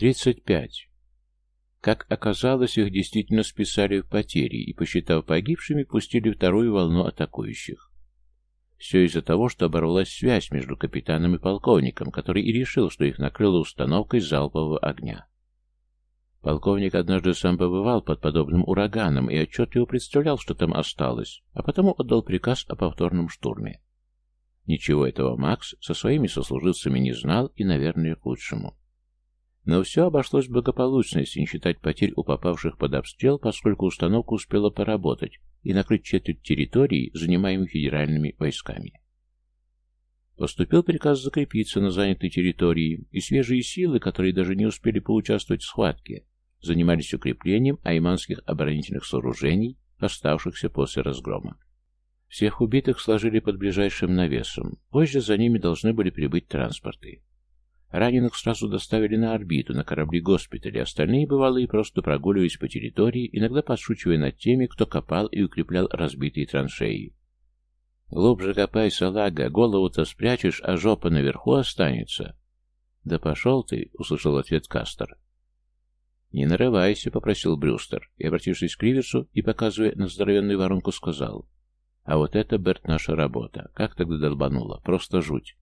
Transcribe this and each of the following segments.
Тридцать пять. Как оказалось, их действительно списали в потери и, посчитав погибшими, пустили вторую волну атакующих. Все из-за того, что оборвалась связь между капитаном и полковником, который и решил, что их накрыло установкой залпового огня. Полковник однажды сам побывал под подобным ураганом и отчетливо представлял, что там осталось, а потому отдал приказ о повторном штурме. Ничего этого Макс со своими сослуживцами не знал и, наверное, к лучшему. Но все обошлось благополучно, если не считать потерь у попавших под обстрел, поскольку установка успела поработать и накрыть четверть территории, занимаемой федеральными войсками. Поступил приказ закрепиться на занятой территории, и свежие силы, которые даже не успели поучаствовать в схватке, занимались укреплением айманских оборонительных сооружений, оставшихся после разгрома. Всех убитых сложили под ближайшим навесом. Позже за ними должны были прибыть транспорты. Раненых сразу доставили на орбиту, на корабли госпиталя, остальные бывалые просто прогуливались по территории, иногда подшучивая над теми, кто копал и укреплял разбитые траншеи. «Глубже копай, салага, голову-то спрячешь, а жопа наверху останется». «Да пошел ты», — услышал ответ Кастер. «Не нарывайся», — попросил Брюстер, и, обратившись к Риверсу и показывая на здоровенную воронку, сказал. «А вот это, Берт, наша работа. Как тогда долбануло? Просто жуть».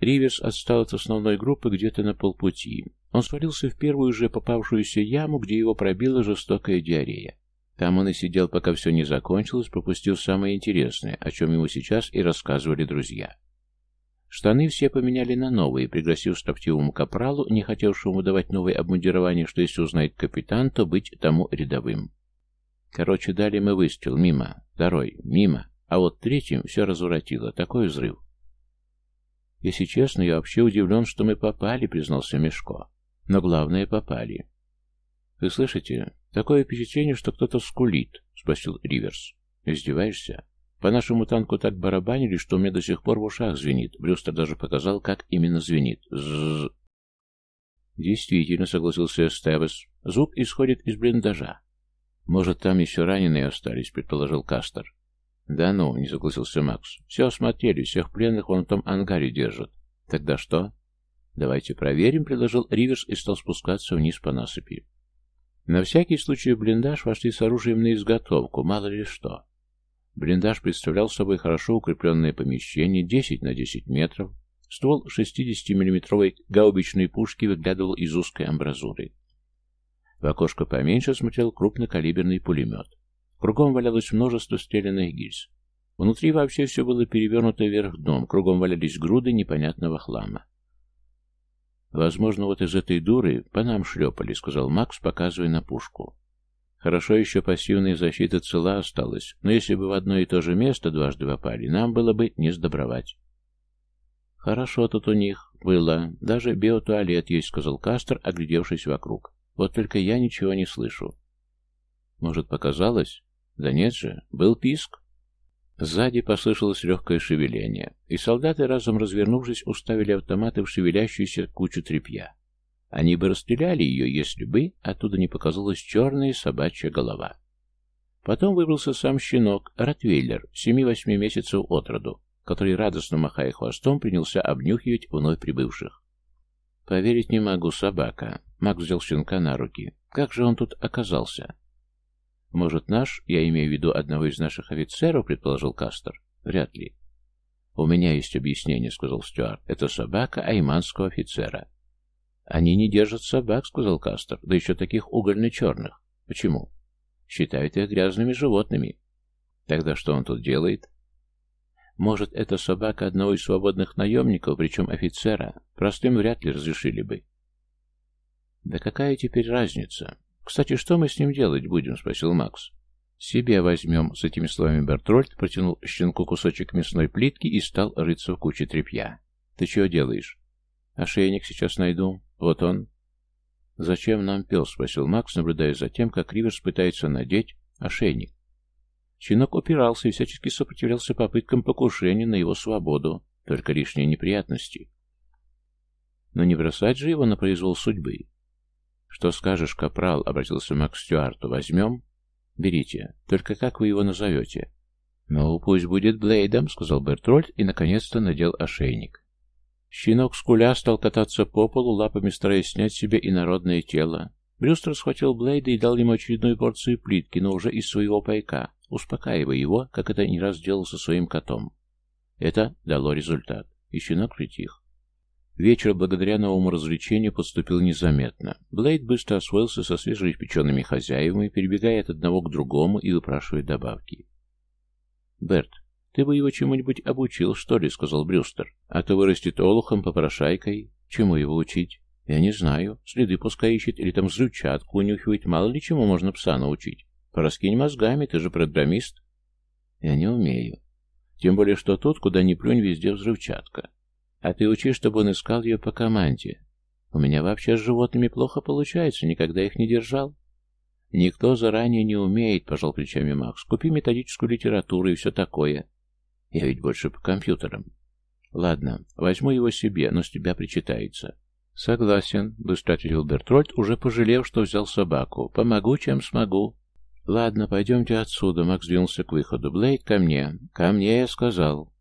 Риверс отстал от основной группы где-то на полпути. Он свалился в первую же попавшуюся яму, где его пробила жестокая диарея. Там он и сидел, пока все не закончилось, пропустив самое интересное, о чем ему сейчас и рассказывали друзья. Штаны все поменяли на новые, пригласив строптивому капралу, не хотевшему давать новое обмундирование, что если узнает капитан, то быть тому рядовым. Короче, дали мы выстрел, мимо, второй, мимо, а вот третьим все разворотило, такой взрыв. Если честно, я вообще удивлен, что мы попали, признался Мешко. Но главное, попали. Вы слышите? Такое впечатление, что кто-то скулит, спросил Риверс. Издеваешься? По нашему танку так барабанили, что у меня до сих пор в ушах звенит. Брюстер даже показал, как именно звенит. Зззз. Действительно, согласился Эстебес. Звук исходит из блиндажа. Может, там еще раненые остались, предположил Кастер. «Да ну», — не согласился Макс. «Все осмотрели, всех пленных вон в том ангаре держат». «Тогда что?» «Давайте проверим», — предложил Риверс и стал спускаться вниз по насыпи. На всякий случай блиндаж вошли с оружием на изготовку, мало ли что. Блиндаж представлял собой хорошо укрепленное помещение 10 на 10 метров. Ствол 60-миллиметровой гаубичной пушки выглядывал из узкой амбразуры. В окошко поменьше смотрел крупнокалиберный пулемет. Кругом валялось множество стрелянных гильз. Внутри вообще все было перевернуто вверх дном, кругом валялись груды непонятного хлама. «Возможно, вот из этой дуры по нам шлепали», — сказал Макс, показывая на пушку. «Хорошо еще пассивная защита цела осталась, но если бы в одно и то же место дважды попали, нам было бы не сдобровать». «Хорошо тут у них было. Даже биотуалет есть», — сказал Кастер, оглядевшись вокруг. «Вот только я ничего не слышу». «Может, показалось?» Да нет же, был писк. Сзади послышалось легкое шевеление, и солдаты, разом развернувшись, уставили автоматы в шевелящуюся кучу тряпья. Они бы расстреляли ее, если бы оттуда не показалась черная собачья голова. Потом выбрался сам щенок, Ротвейлер, семи-восьми месяцев от роду, который, радостно махая хвостом, принялся обнюхивать вновь прибывших. «Поверить не могу, собака». Макс взял щенка на руки. «Как же он тут оказался?» «Может, наш, я имею в виду одного из наших офицеров», — предположил Кастер. «Вряд ли». «У меня есть объяснение», — сказал Стюарт. «Это собака айманского офицера». «Они не держат собак», — сказал Кастер, — «да еще таких угольно-черных». «Почему?» «Считают их грязными животными». «Тогда что он тут делает?» «Может, это собака одного из свободных наемников, причем офицера. Простым вряд ли разрешили бы». «Да какая теперь разница? «Кстати, что мы с ним делать будем?» — спросил Макс. «Себе возьмем», — с этими словами Бертрольд протянул щенку кусочек мясной плитки и стал рыться в куче тряпья. «Ты чего делаешь?» «Ошейник сейчас найду. Вот он». «Зачем нам пес?» — спросил Макс, наблюдая за тем, как Риверс пытается надеть ошейник. Щенок упирался и всячески сопротивлялся попыткам покушения на его свободу, только лишние неприятности. Но не бросать же его на произвол судьбы. «Что скажешь, капрал?» — обратился Макс к Стюарту. «Возьмем?» «Берите. Только как вы его назовете?» «Ну, пусть будет Блейдом», — сказал Бертрольд и, наконец-то, надел ошейник. Щенок скуля стал кататься по полу, лапами стараясь снять с себя инородное тело. Брюстер схватил Блейда и дал ему очередную порцию плитки, но уже из своего пайка, успокаивая его, как это не раз делал со своим котом. Это дало результат, и щенок притих. Вечер, благодаря новому развлечению, подступил незаметно. Блейд быстро освоился со свежеиспеченными хозяевами, перебегая от одного к другому и выпрашивая добавки. «Берт, ты бы его чему-нибудь обучил, что ли?» — сказал Брюстер. «А то вырастет олухом, попрошайкой. Чему его учить?» «Я не знаю. Следы пускай ищет или там взрывчатку унюхивает. Мало ли чему можно пса научить. Пораскинь мозгами, ты же программист». «Я не умею. Тем более, что тут, куда ни плюнь, везде взрывчатка. А ты учи, чтобы он искал ее по команде. У меня вообще с животными плохо получается, никогда их не держал. Никто заранее не умеет, пожал плечами Макс. Купи методическую литературу и все такое. Я ведь больше по компьютерам. Ладно, возьму его себе, но с тебя причитается. Согласен, быстро ответил Бертрольд, уже пожалев, что взял собаку. Помогу, чем смогу. Ладно, пойдемте отсюда. Макс двинулся к выходу. Блейд, ко мне. Ко мне, я сказал.